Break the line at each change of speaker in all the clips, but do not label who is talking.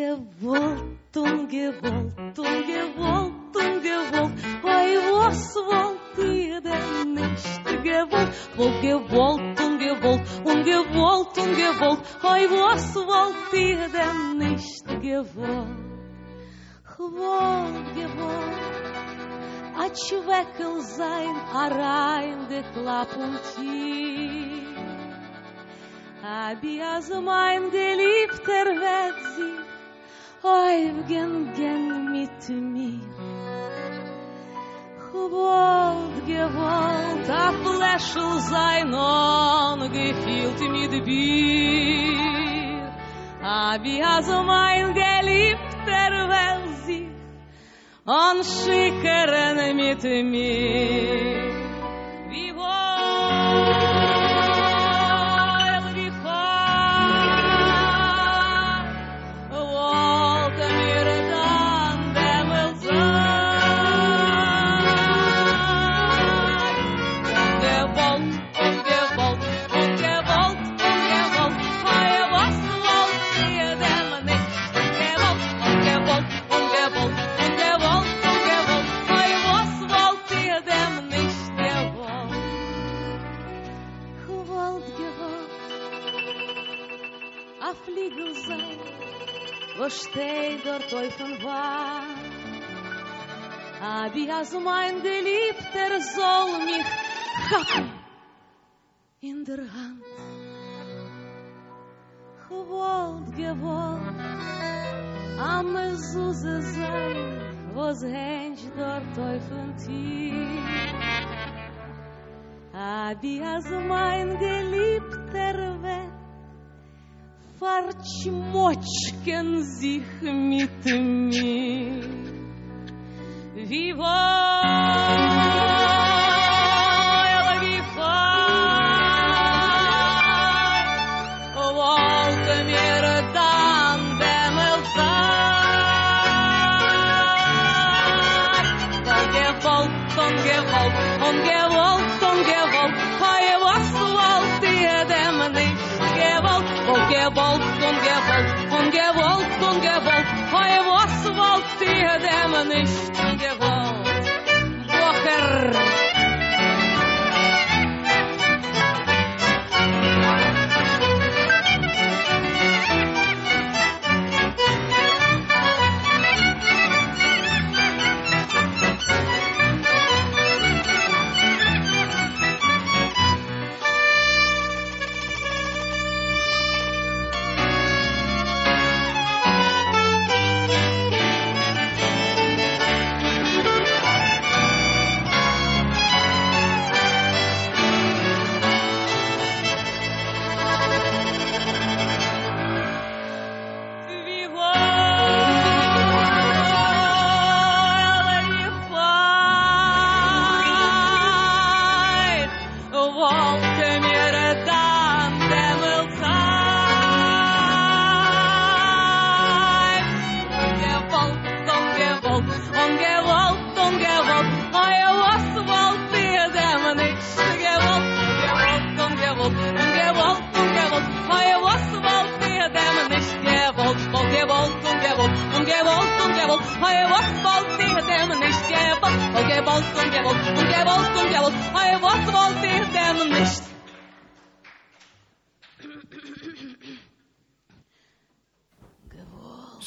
yo pillé na
Gewoltum, gewoltum, gewoltum, gewollt. Oi, was wollt ihr denn nicht gewollt? Wo gewollt und gewollt und gewollt und gewollt. Oi, was wollt ihr denn nicht gewollt? Gewollt, gewollt. A človekel sein, a rein de klapunti. Abi az mein wird sie Eugen mit mir. Gewalt, Gewalt, a Fläschel sein ungefüllt mit Bier. Hab ich also mein Geliebter, weil sie an Schickeren mit mir. Wo dort auf dem Wand. Abi, also mein Geliebter soll mich haben in der Hand. Gewollt, gewollt, am Mezuzah sein, was hängt dort auf dem Tisch. Abi, also mein Geliebter wird sich mit mir. Wie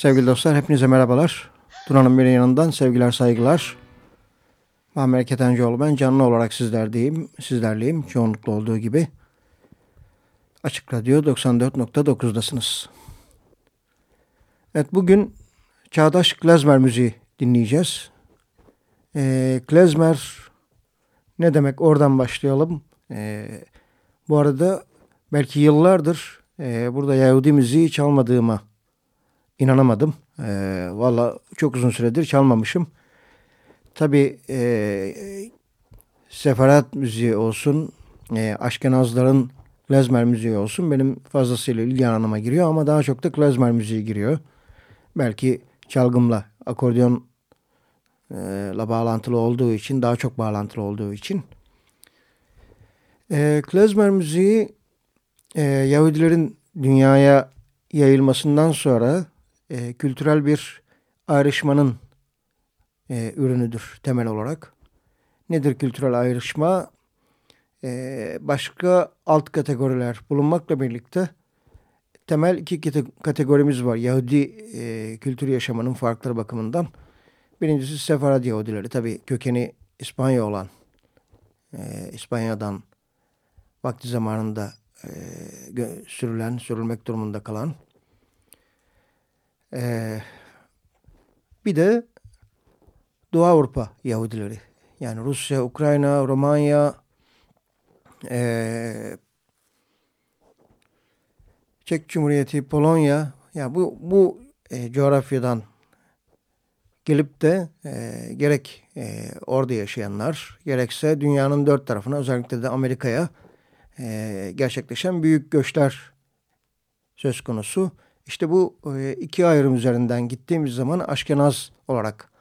Sevgili dostlar hepinize merhabalar. Dunan'ın bir yanından sevgiler saygılar. Muammer Ketencoğlu ben canlı olarak sizlerdeyim, sizlerleyim çoğunlukla olduğu gibi. Açık Radyo 94.9'dasınız. Evet bugün Çağdaş Klezmer müziği dinleyeceğiz. E, klezmer ne demek oradan başlayalım. E, bu arada belki yıllardır e, burada Yahudi müziği çalmadığıma inanamadım. E, Valla çok uzun süredir çalmamışım. Tabi e, seferat müziği olsun, e, Aşkenazların klezmer müziği olsun benim fazlasıyla ilgi alanıma giriyor ama daha çok da klezmer müziği giriyor. Belki çalgımla, akordeonla e, bağlantılı olduğu için, daha çok bağlantılı olduğu için. E, klezmer müziği e, Yahudilerin dünyaya yayılmasından sonra e, kültürel bir ayrışmanın e, ürünüdür temel olarak. Nedir kültürel ayrışma? E, başka alt kategoriler bulunmakla birlikte temel iki kategorimiz var. Yahudi e, kültür yaşamının farkları bakımından. Birincisi Sefarad Yahudileri. Tabi kökeni İspanya olan, e, İspanya'dan vakti zamanında e, sürülen, sürülmek durumunda kalan. E, bir de Doğu Avrupa Yahudileri. Yani Rusya, Ukrayna, Romanya, e, Çek Cumhuriyeti, Polonya ya bu bu e, coğrafyadan gelip de e, gerek e, orada yaşayanlar gerekse dünyanın dört tarafına özellikle de Amerika'ya e, gerçekleşen büyük göçler söz konusu. İşte bu e, iki ayrım üzerinden gittiğimiz zaman Aşkenaz olarak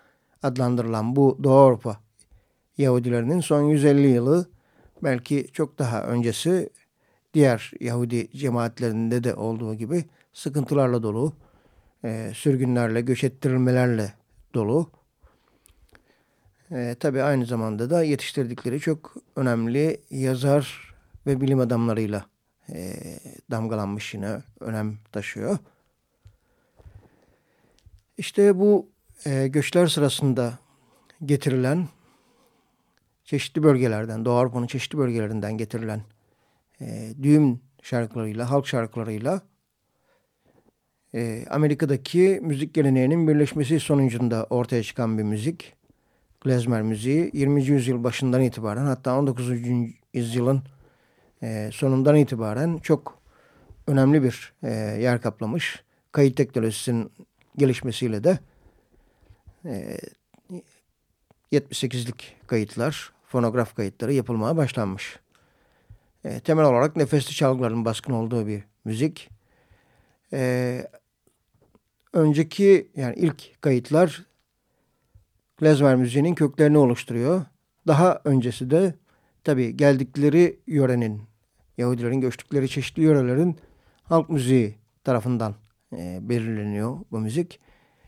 adlandırılan bu Doğu Avrupa Yahudilerinin son 150 yılı belki çok daha öncesi diğer Yahudi cemaatlerinde de olduğu gibi sıkıntılarla dolu, e, sürgünlerle, göç ettirilmelerle dolu. E, tabii aynı zamanda da yetiştirdikleri çok önemli yazar ve bilim adamlarıyla e, damgalanmış yine önem taşıyor. İşte bu e, göçler sırasında getirilen çeşitli bölgelerden, Doğu Avrupa'nın çeşitli bölgelerinden getirilen e, düğüm şarkılarıyla, halk şarkılarıyla e, Amerika'daki müzik geleneğinin birleşmesi sonucunda ortaya çıkan bir müzik. Klezmer müziği 20. yüzyıl başından itibaren hatta 19. yüzyılın e, sonundan itibaren çok önemli bir e, yer kaplamış. Kayıt teknolojisinin gelişmesiyle de e, 78'lik kayıtlar, fonograf kayıtları yapılmaya başlanmış. E, temel olarak nefesli çalgıların baskın olduğu bir müzik. E, önceki yani ilk kayıtlar klezmer müziğinin köklerini oluşturuyor. Daha öncesi de tabi geldikleri yörenin, Yahudilerin göçtükleri çeşitli yörelerin halk müziği tarafından e, belirleniyor bu müzik.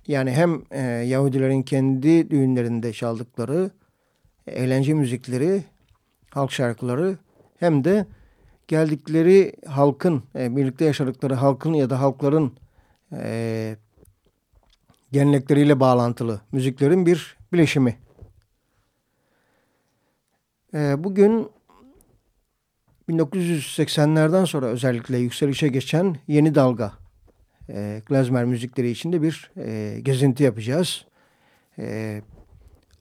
Yani hem e, Yahudilerin kendi düğünlerinde çaldıkları e, eğlence müzikleri, halk şarkıları hem de geldikleri halkın, e, birlikte yaşadıkları halkın ya da halkların e, gelenekleriyle bağlantılı müziklerin bir bileşimi. E, bugün 1980'lerden sonra özellikle yükselişe geçen yeni dalga e, klezmer müzikleri içinde bir e, gezinti yapacağız. E,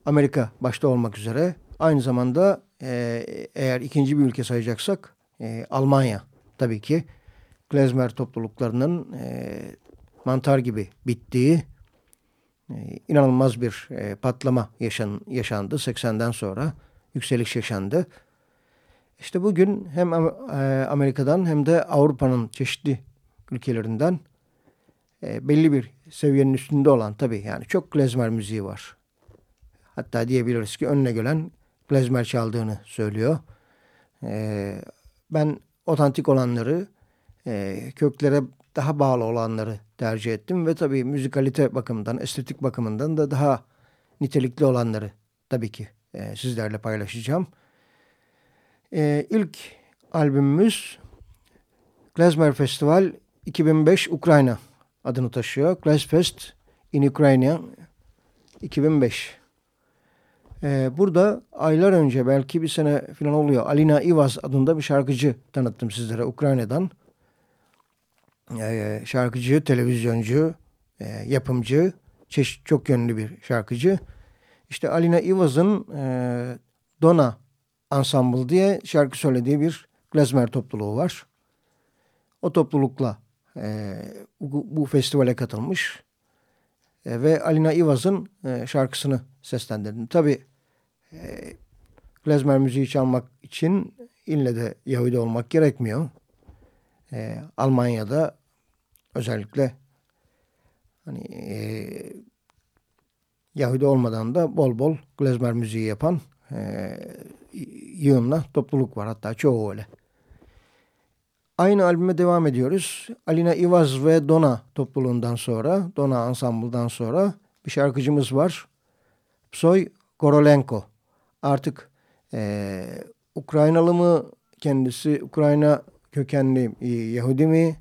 Amerika başta olmak üzere aynı zamanda e, eğer ikinci bir ülke sayacaksak e, Almanya tabii ki klezmer topluluklarının e, mantar gibi bittiği e, inanılmaz bir e, patlama yaşan, yaşandı 80'den sonra yükseliş yaşandı. İşte bugün hem e, Amerika'dan hem de Avrupa'nın çeşitli ülkelerinden e, belli bir seviyenin üstünde olan tabii yani çok klezmer müziği var. Hatta diyebiliriz ki önüne gelen klezmer çaldığını söylüyor. E, ben otantik olanları, köklere daha bağlı olanları tercih ettim ve tabii müzikalite bakımından, estetik bakımından da daha nitelikli olanları tabii ki sizlerle paylaşacağım. E, ilk albümümüz Klezmer Festival 2005 Ukrayna adını taşıyor. Klezfest in Ukrayna 2005. Ee, burada aylar önce belki bir sene falan oluyor. Alina Ivas adında bir şarkıcı tanıttım sizlere Ukrayna'dan. Ee, şarkıcı, televizyoncu, e, yapımcı, çeşit çok yönlü bir şarkıcı. İşte Alina Ivas'ın e, Dona Ensemble diye şarkı söylediği bir klezmer topluluğu var. O toplulukla e, bu, bu festivale katılmış e, ve Alina Ivaz'ın e, şarkısını seslendirdim. Tabi e, klezmer müziği çalmak için ille de Yahudi olmak gerekmiyor. E, Almanya'da özellikle hani e, Yahudi olmadan da bol bol klezmer müziği yapan e, yığınla topluluk var. Hatta çoğu öyle. Aynı albüme devam ediyoruz. Alina Ivaz ve Dona topluluğundan sonra, Dona Ensemble'dan sonra bir şarkıcımız var. Psoy Korolenko. Artık e, Ukraynalı mı kendisi, Ukrayna kökenli Yahudi mi?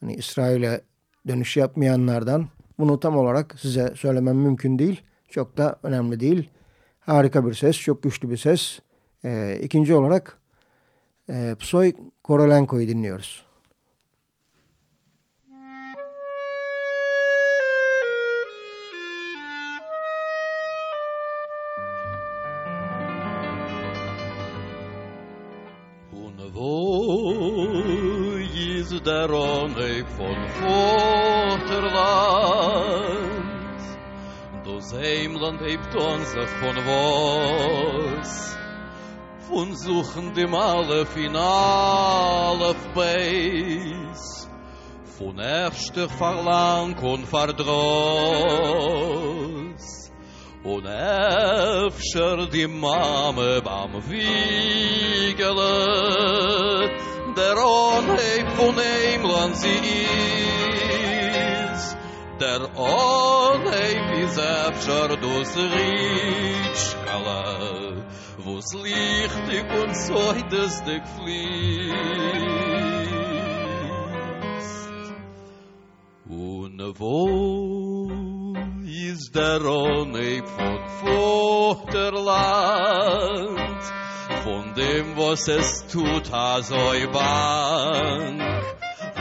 Hani İsrail'e dönüş yapmayanlardan. Bunu tam olarak size söylemem mümkün değil. Çok da önemli değil. Harika bir ses, çok güçlü bir ses. E, ikinci olarak e, Psoy Korolenko'yu dinliyoruz.
der Onne von Vaterland. Das Heimland hebt uns von was, von suchen dem alle finale Beis, von erster Verlang und Verdross, und öfter die Mame beim Wiegele, der Onheim von Heimland sie ist, der Onheim is öfter dus Ritschkala, wo's lichtig und soides dich fließt. Und wo is der Onheim von Vaterland, von dem, was es tut, has oi bank.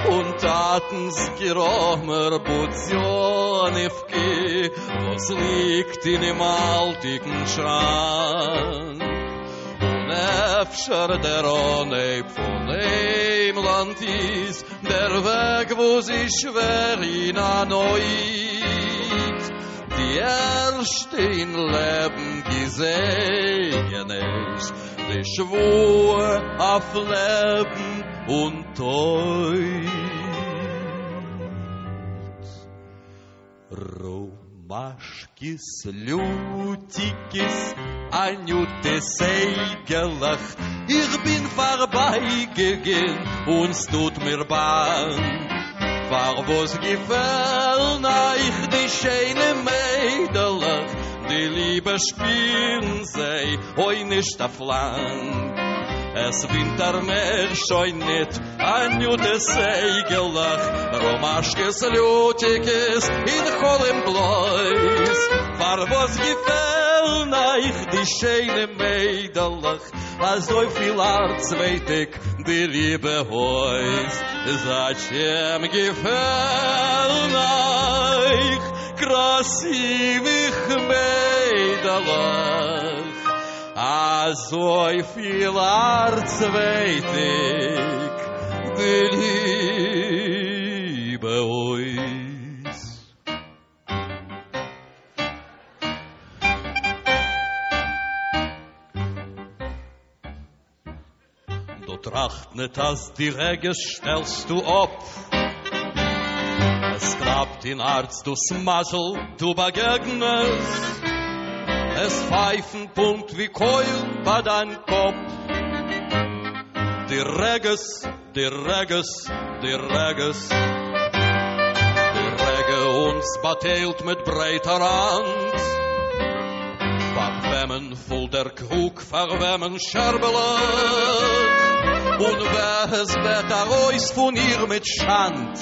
Und tatens gerohmer Buzionivki, was liegt in dem altigen Schrank. Und öfter der Onei von dem Land ist, der Weg, wo sie schwer ihn anoit. Die erste in Leben gesehen ist, die Schwur auf Leben und Teut. Romashkis, Lutikis, Anjutes, Eigelach, ich bin vorbeigegangen und es tut mir bang. War was gefällt euch die schöne Mädelach, die Liebe spielen sei, oi nicht auf Lang. Es winter mer schoi nit, an jute seigelach, romaschkes lutikes in holem blois. War was gefällt euch die schöne Mädelach, als so viel Arz weit ich die Liebe heus. Зачем gefällt euch красивых Mädelach? a so viel arts weit ich die liebe ois Du tracht net as die Rege stellst du op. Es klappt in Arzt, du smaschel, du begegnest. Es pfeifen punkt wie Keul bei dein Kopf. Die Reges, die Reges, die Reges. Die Rege uns batelt mit breiter Hand. Verwemmen voll der Krug, verwemmen Scherbelen. Und wer es wird er ois von ihr mit Schand.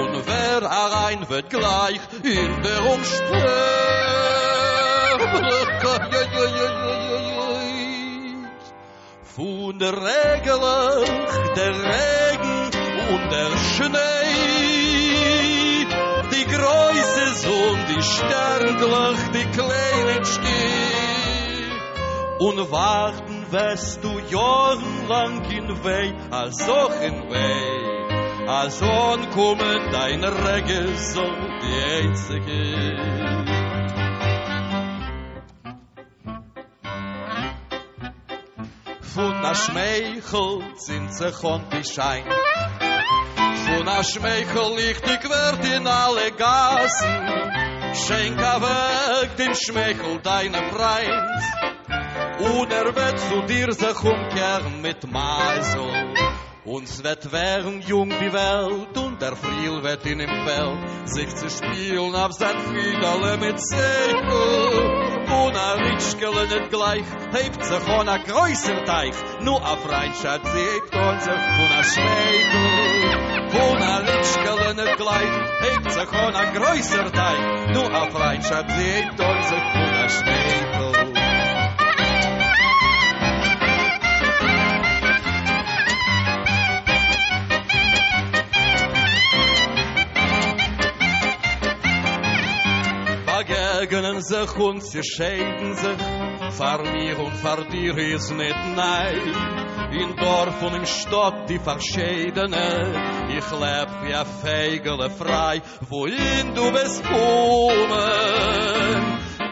Und wer herein wird gleich in der Umsterblichkeit. Von der Regel, der Regen und der Schnee. Die Größe Sonne, die Sternglich, die kleine Stier. Und warten wirst du jahrelang in Weh, als auch in Weh. Als kommen dein Rege so die einzige. Von der Schmeichel sind sich und die Schein. Von der Schmeichel liegt die Quert in alle Gassen. Schenk weg dem Schmeichel deinem Freund. Und er wird zu dir sich umkehren mit Meisel. Uns wird werden jung die Welt und der Friel wird in dem Feld sich zu spielen auf sein Fiedele mit Segel. Und a Ritschkele nicht gleich hebt sich on a größer Teich nur a Freundschaft siegt und sich von a Schwegel. Und a Ritschkele nicht gleich hebt sich on a größer Teich nur a Freundschaft siegt und sich von a Schwegel. Begegnen sich und sie scheiden sich. Fahr mir und fahr dir ist nicht nein. In Dorf und in Stadt die Verscheidene. Ich leb wie ein Fegele frei, wohin du bist kommen.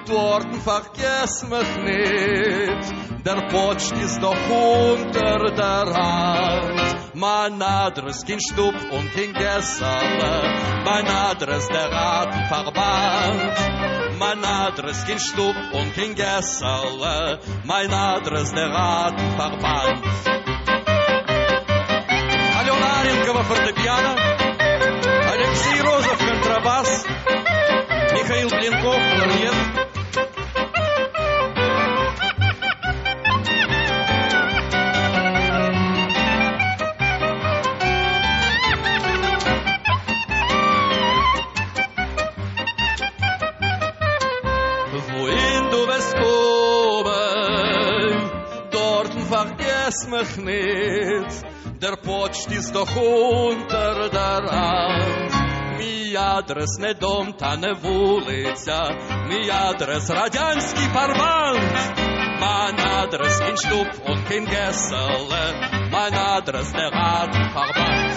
Dort vergess mich nicht. Der Potsch ist doch unter der Hand. Mein Adres kein Stub und kein Gessale. Mein Adres der Ratenverband. Mein Adres kein Stub und kein Gessale. Mein Adres der Ratenverband. Алена Аренкова фортепиано, Алексей Розов контрабас, Михаил Блинков кларнет, смехnic, der počtis do hunter der ans. Мій адрес не дом, та не вулиця, мій адрес радянський парламент. Mein Adress in Stub und in Gesserle, mein Adress der Radverband.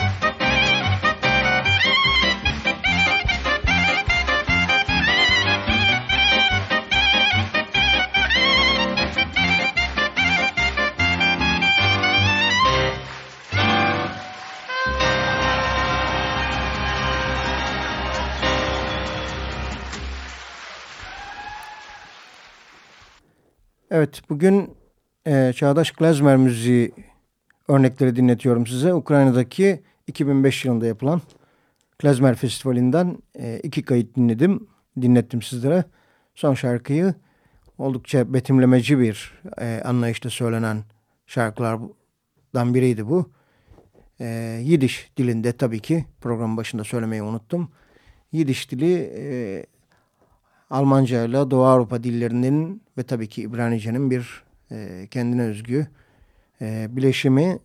Evet bugün e, Çağdaş Klezmer müziği örnekleri dinletiyorum size. Ukrayna'daki 2005 yılında yapılan Klezmer Festivali'nden e, iki kayıt dinledim. Dinlettim sizlere. Son şarkıyı oldukça betimlemeci bir e, anlayışla söylenen şarkılardan biriydi bu. E, Yidiş dilinde tabii ki program başında söylemeyi unuttum. Yidiş dili e, Almanca ile Doğu Avrupa dillerinin ve tabii ki İbranice'nin bir e, kendine özgü e, bileşimi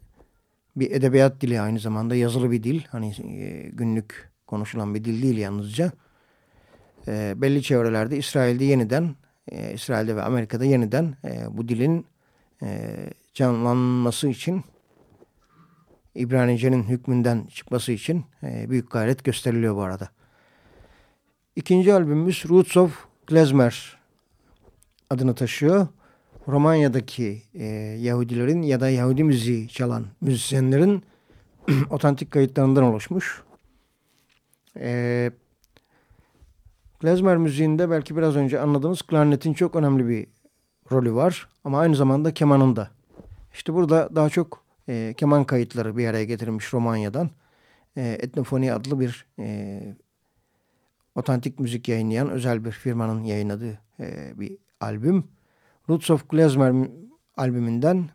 bir edebiyat dili aynı zamanda yazılı bir dil. Hani e, günlük konuşulan bir dil değil yalnızca. E, belli çevrelerde İsrail'de yeniden, e, İsrail'de ve Amerika'da yeniden e, bu dilin e, canlanması için İbranice'nin hükmünden çıkması için e, büyük gayret gösteriliyor bu arada. İkinci albümümüz Roots of Klezmer adını taşıyor. Romanya'daki e, Yahudilerin ya da Yahudi müziği çalan müzisyenlerin otantik kayıtlarından oluşmuş. E, klezmer müziğinde belki biraz önce anladığınız klarnetin çok önemli bir rolü var. Ama aynı zamanda kemanın da. İşte burada daha çok e, keman kayıtları bir araya getirilmiş Romanya'dan. E, Etnofoni adlı bir e, otantik müzik yayınlayan özel bir firmanın yayınladığı e, bir albüm. Roots of Klezmer albümünden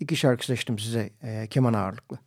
iki şarkı seçtim size e, keman ağırlıklı.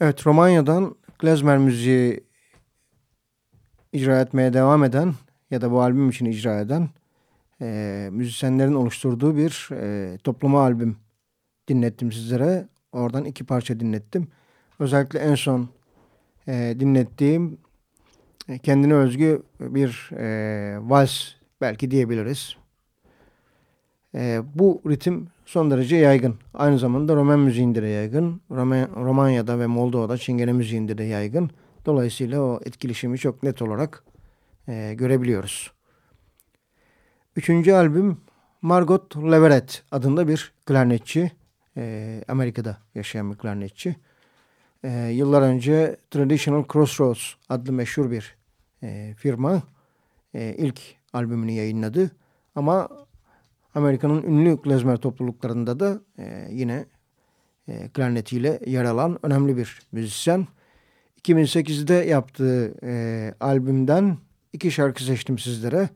Evet Romanya'dan klezmer müziği icra etmeye devam eden ya da bu albüm için icra eden e, müzisyenlerin oluşturduğu bir e, toplama albüm dinlettim sizlere. Oradan iki parça dinlettim. Özellikle en son e, dinlettiğim e, kendine özgü bir e, vals belki diyebiliriz. E, bu ritim son derece yaygın. Aynı zamanda Roman müziğinde de yaygın. Roman, Romanya'da ve Moldova'da Çingene müziğinde de yaygın. Dolayısıyla o etkileşimi çok net olarak e, görebiliyoruz. Üçüncü albüm Margot Leveret adında bir klarnetçi. E, Amerika'da yaşayan bir klarnetçi. E, yıllar önce Traditional Crossroads adlı meşhur bir e, firma e, ilk albümünü yayınladı. Ama Amerika'nın ünlü klezmer topluluklarında da e, yine e, klarnetiyle yer alan önemli bir müzisyen. 2008'de yaptığı e, albümden iki şarkı seçtim sizlere.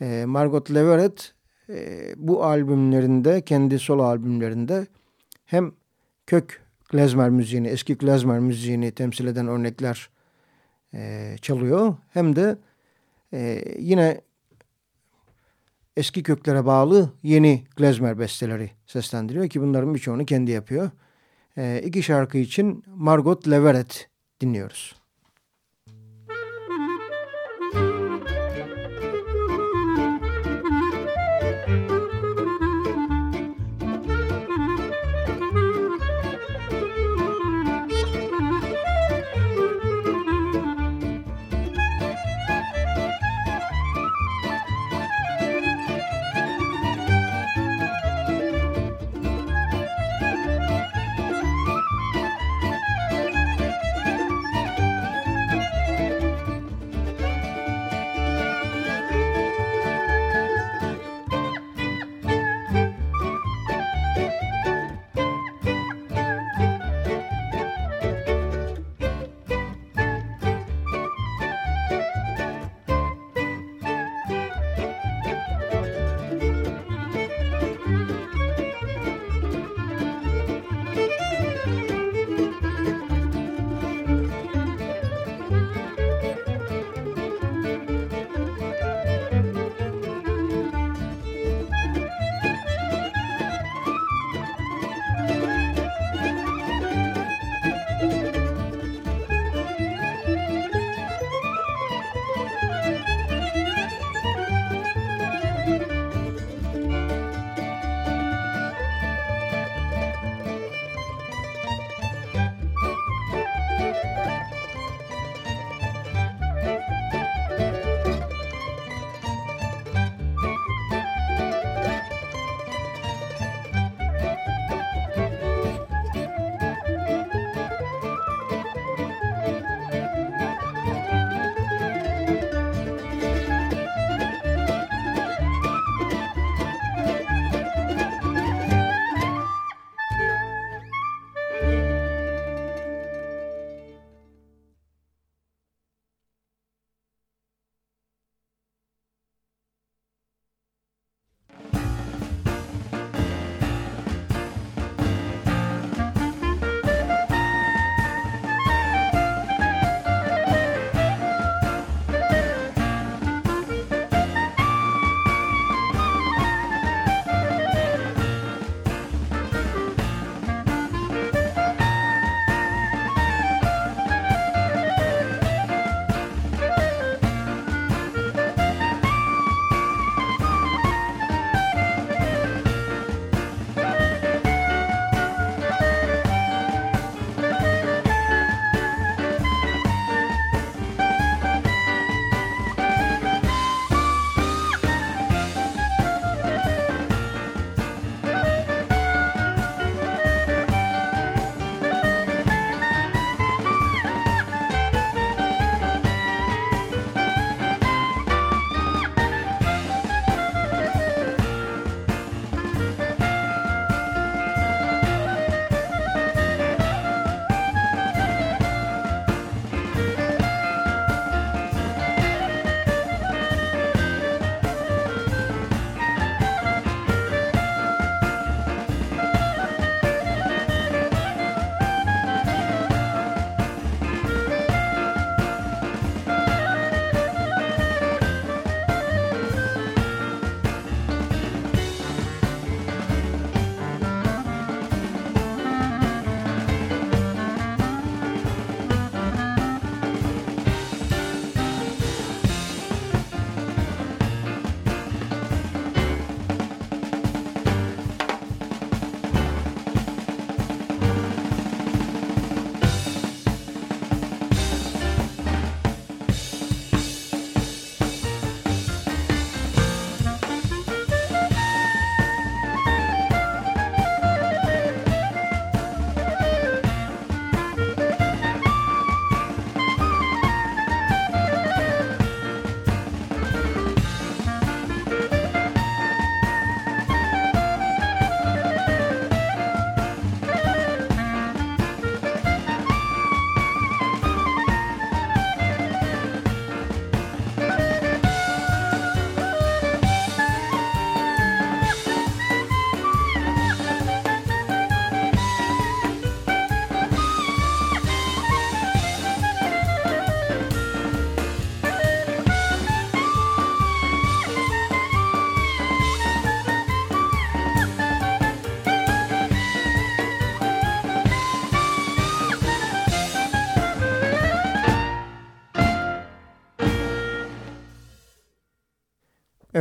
E, Margot Leveret e, bu albümlerinde, kendi solo albümlerinde hem kök klezmer müziğini, eski klezmer müziğini temsil eden örnekler e, çalıyor. Hem de e, yine eski köklere bağlı yeni klezmer besteleri seslendiriyor ki bunların birçoğunu kendi yapıyor. E, iki şarkı için Margot Leveret dinliyoruz.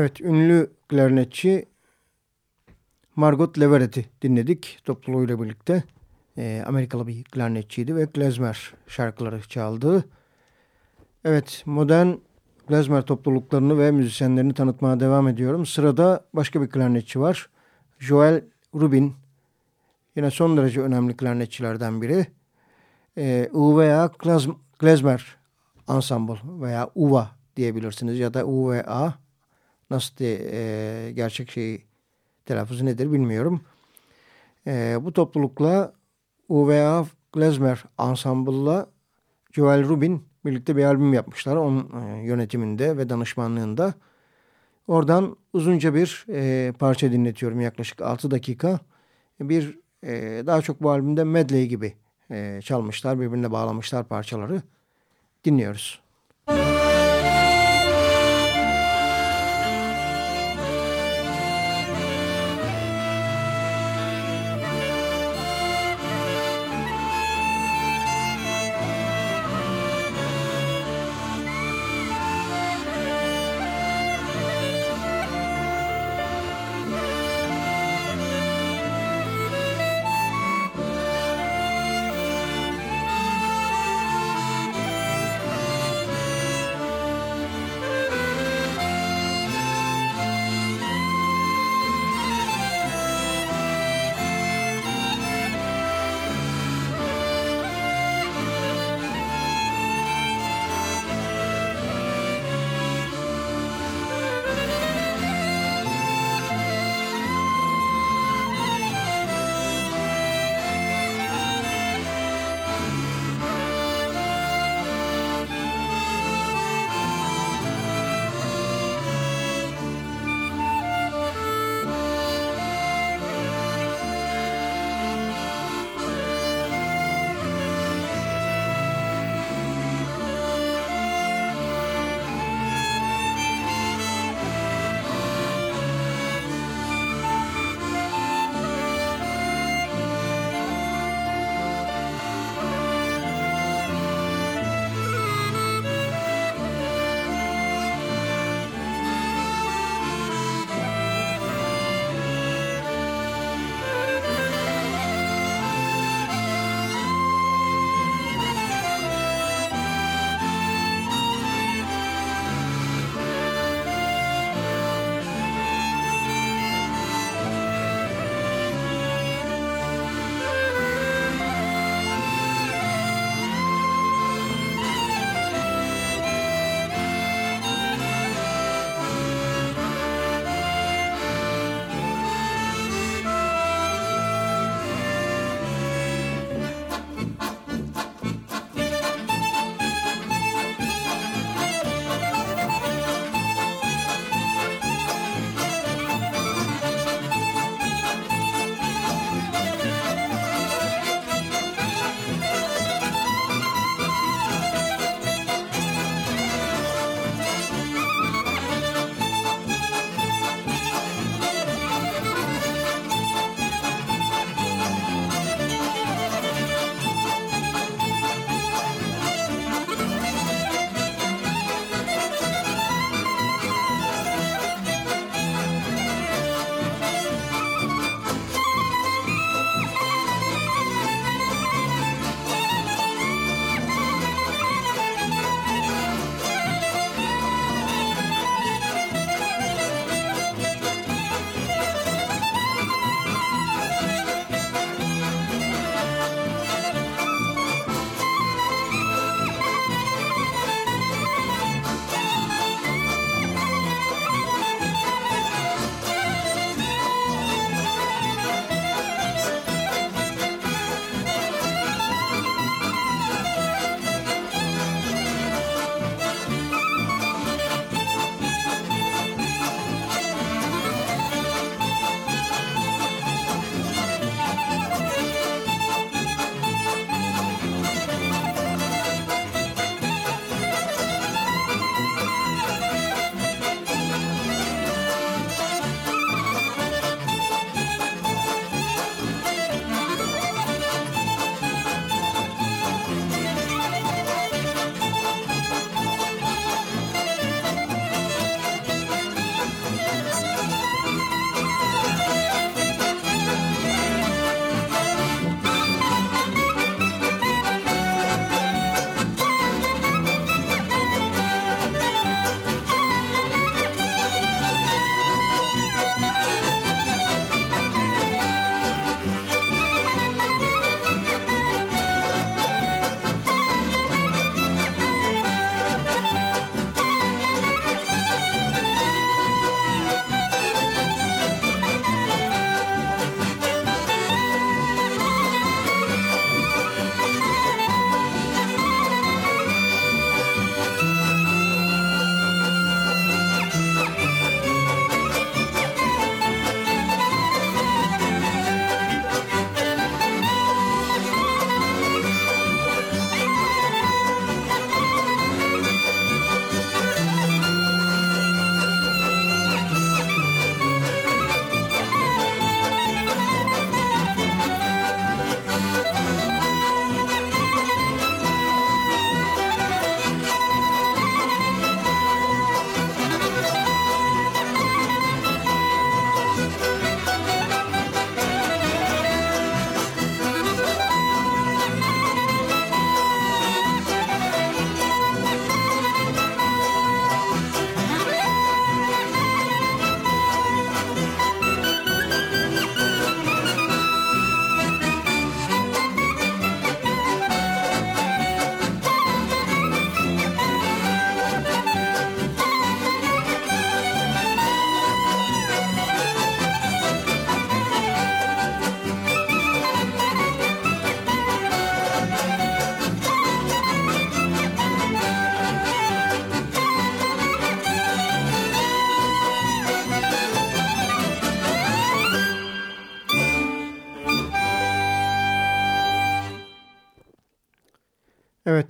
Evet, ünlü klarnetçi Margot Leverett'i dinledik topluluğuyla birlikte. E, Amerikalı bir klarnetçiydi ve klezmer şarkıları çaldı. Evet, modern klezmer topluluklarını ve müzisyenlerini tanıtmaya devam ediyorum. Sırada başka bir klarnetçi var. Joel Rubin. Yine son derece önemli klarnetçilerden biri. E, UVA Klezmer Ensemble veya UVA diyebilirsiniz ya da UVA nasıl diye, e, gerçek şeyi telaffuzu nedir bilmiyorum. E, bu toplulukla UVA Klezmer Ensemble'la Joel Rubin birlikte bir albüm yapmışlar. Onun e, yönetiminde ve danışmanlığında. Oradan uzunca bir e, parça dinletiyorum yaklaşık 6 dakika. Bir e, daha çok bu albümde medley gibi e, çalmışlar. Birbirine bağlamışlar parçaları. Dinliyoruz. Müzik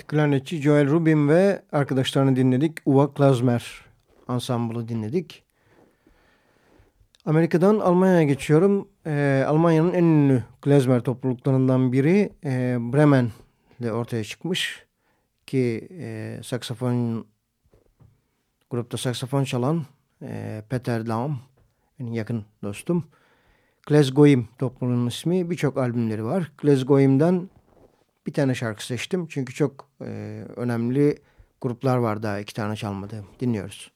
klarnetçi Joel Rubin ve arkadaşlarını dinledik. Uva Klazmer ansamblı dinledik. Amerika'dan Almanya'ya geçiyorum. Ee, Almanya'nın en ünlü klezmer topluluklarından biri e, Bremen ile ortaya çıkmış. Ki e, saksafon grupta saksafon çalan e, Peter Daum benim yakın dostum. Klezgoyim topluluğunun ismi. Birçok albümleri var. Klezgoyim'den bir tane şarkı seçtim. Çünkü çok e, önemli gruplar var daha iki tane çalmadığım. Dinliyoruz.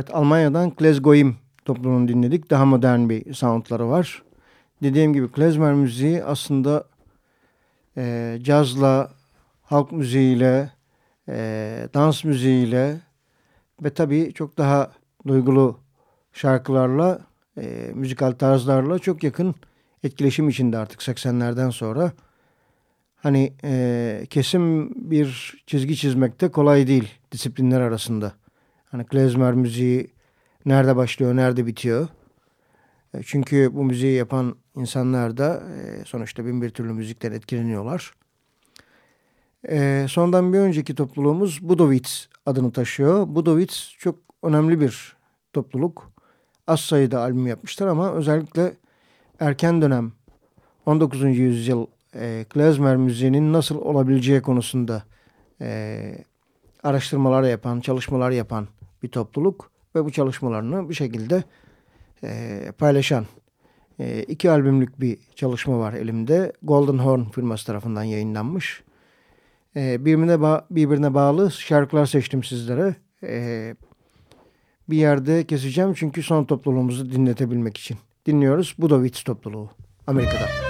Evet Almanya'dan Klezgoyim topluluğunu dinledik. Daha modern bir soundları var. Dediğim gibi klezmer müziği aslında e, cazla, halk müziğiyle, e, dans müziğiyle ve tabii çok daha duygulu şarkılarla, e, müzikal tarzlarla çok yakın etkileşim içinde artık 80'lerden sonra. hani e, kesin bir çizgi çizmekte kolay değil disiplinler arasında. Hani klezmer müziği nerede başlıyor, nerede bitiyor. E, çünkü bu müziği yapan insanlar da e, sonuçta bin bir türlü müzikten etkileniyorlar. E, sondan bir önceki topluluğumuz Budovitz adını taşıyor. Budovitz çok önemli bir topluluk. Az sayıda albüm yapmışlar ama özellikle erken dönem 19. yüzyıl klezmer müziğinin nasıl olabileceği konusunda e, araştırmalar yapan, çalışmalar yapan bir topluluk ve bu çalışmalarını bir şekilde e, paylaşan e, iki albümlük bir çalışma var elimde. Golden Horn firması tarafından yayınlanmış. E, birbirine, ba birbirine bağlı şarkılar seçtim sizlere. E, bir yerde keseceğim çünkü son topluluğumuzu dinletebilmek için. Dinliyoruz Budovitz topluluğu Amerika'da.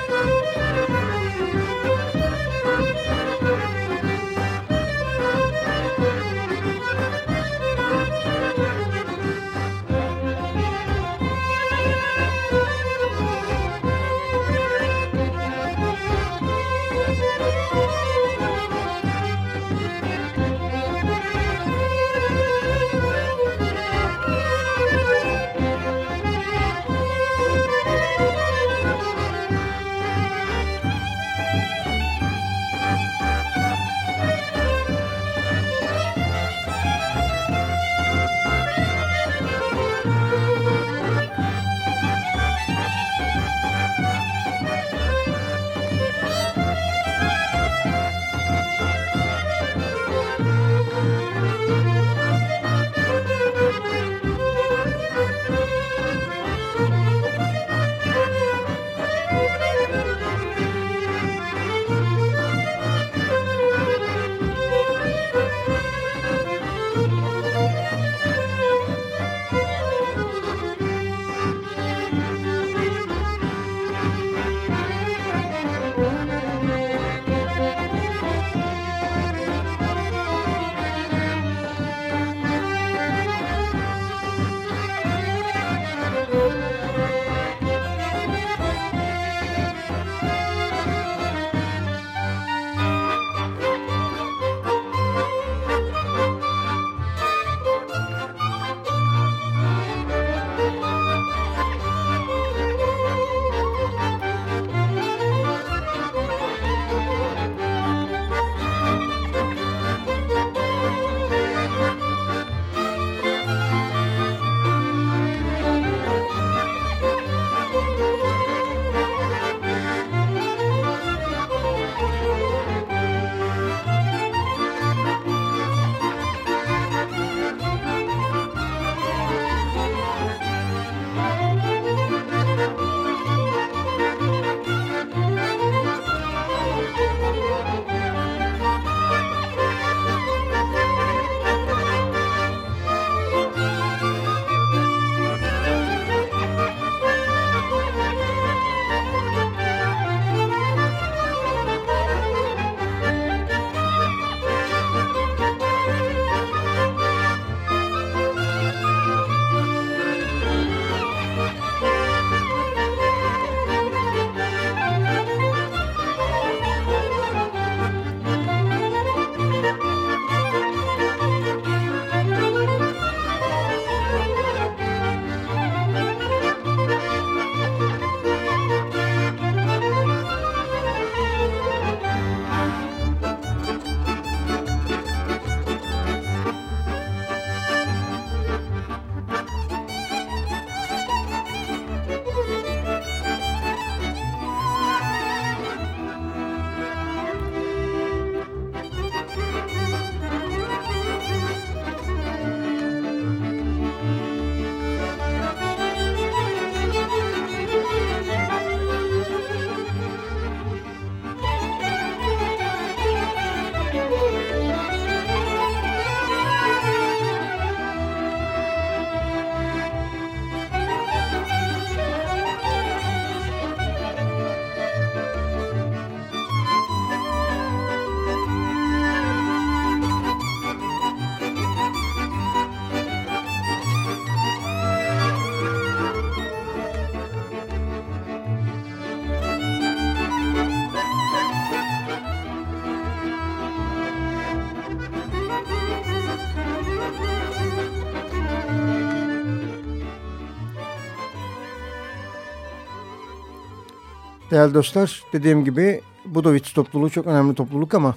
Değerli dostlar dediğim gibi Budovitz topluluğu çok önemli topluluk ama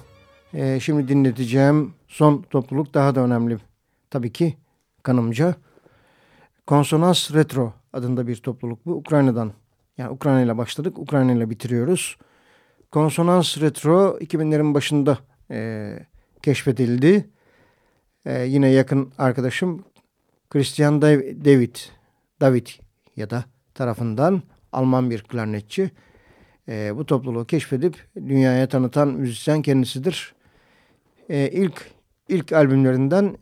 e, şimdi dinleteceğim son topluluk daha da önemli. Tabii ki kanımca. Konsonans Retro adında bir topluluk bu. Ukrayna'dan yani Ukrayna ile başladık Ukrayna ile bitiriyoruz. Konsonans Retro 2000'lerin başında e, keşfedildi. E, yine yakın arkadaşım Christian David, David ya da tarafından Alman bir klarnetçi e, bu topluluğu keşfedip dünyaya tanıtan müzisyen kendisidir. E, ilk ilk albümlerinden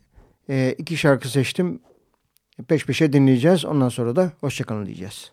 e, iki şarkı seçtim. Peş peşe dinleyeceğiz. Ondan sonra da hoşçakalın diyeceğiz.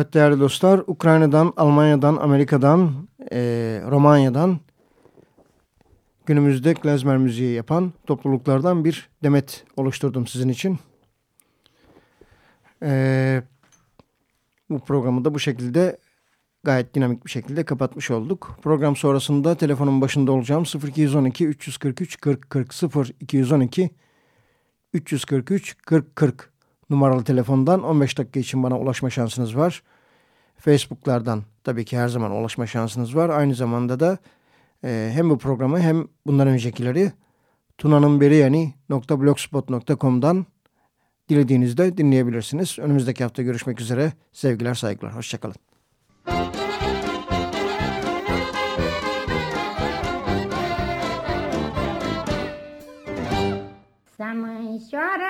Evet değerli dostlar Ukrayna'dan, Almanya'dan, Amerika'dan, e, Romanya'dan günümüzde klezmer müziği yapan topluluklardan bir demet oluşturdum sizin için. E, bu programı da bu şekilde gayet dinamik bir şekilde kapatmış olduk. Program sonrasında telefonun başında olacağım 0212 343 40 40 0 212 343 40 40 numaralı telefondan 15 dakika için bana ulaşma şansınız var. Facebook'lardan tabii ki her zaman ulaşma şansınız var. Aynı zamanda da e, hem bu programı hem bundan öncekileri tunanınberiyani.blogspot.com'dan dilediğinizde dinleyebilirsiniz. Önümüzdeki hafta görüşmek üzere. Sevgiler, saygılar. Hoşçakalın.
Să-mânșoară mărgeină,